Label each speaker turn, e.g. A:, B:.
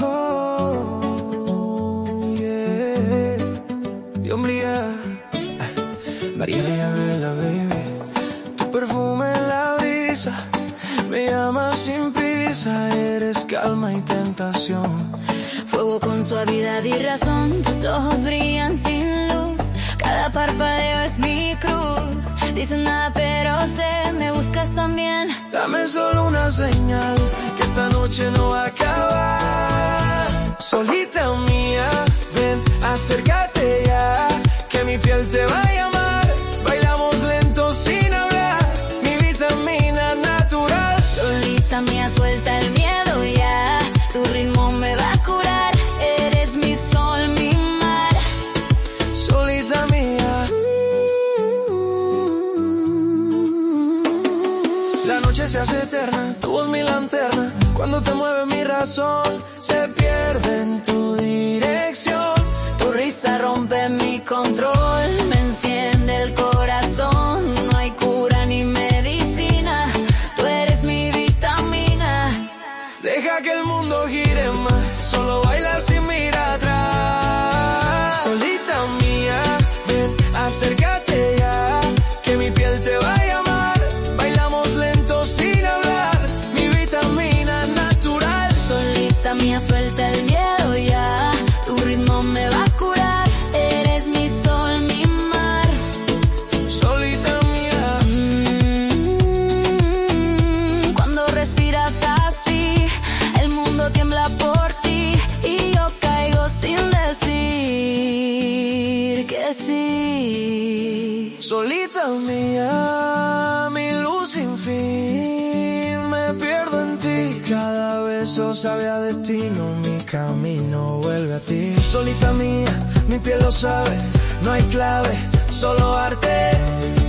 A: Oh, yeah. Yo María Bella, baby. Tu perfume en la brisa me llama sin prisa. Eres calma y tentación.
B: Fuego con suavidad y razón. Tus ojos brillan sin luz. Cada parpadeo es mi cruz. Dices nada, pero sé, me buscas también.
A: Dame solo una señal noche no va a acabar. Solita mía, ven, acércate ya, que mi piel te va a llamar. Bailamos lento sin hablar, mi vitamina natural.
B: Solita mía, suelta el miedo ya, tu ritmo me va a curar. Eres mi sol, mi mar.
A: Solita mía. La noche se hace eterna, tu voz mi lanterna. Cuando te mueve mi razón, se pierde Solita mía,
B: suelta el miedo ya, tu ritmo me va a curar. Eres mi sol, mi mar.
A: Solita mía,
B: Mm, Cuando respiras así, el mundo tiembla por ti y yo caigo sin decir que sí.
A: solita mía, beso sabe a destino. Mi camino vuelve a ti. Solita mía, mi piel lo sabe, no hay clave, solo arte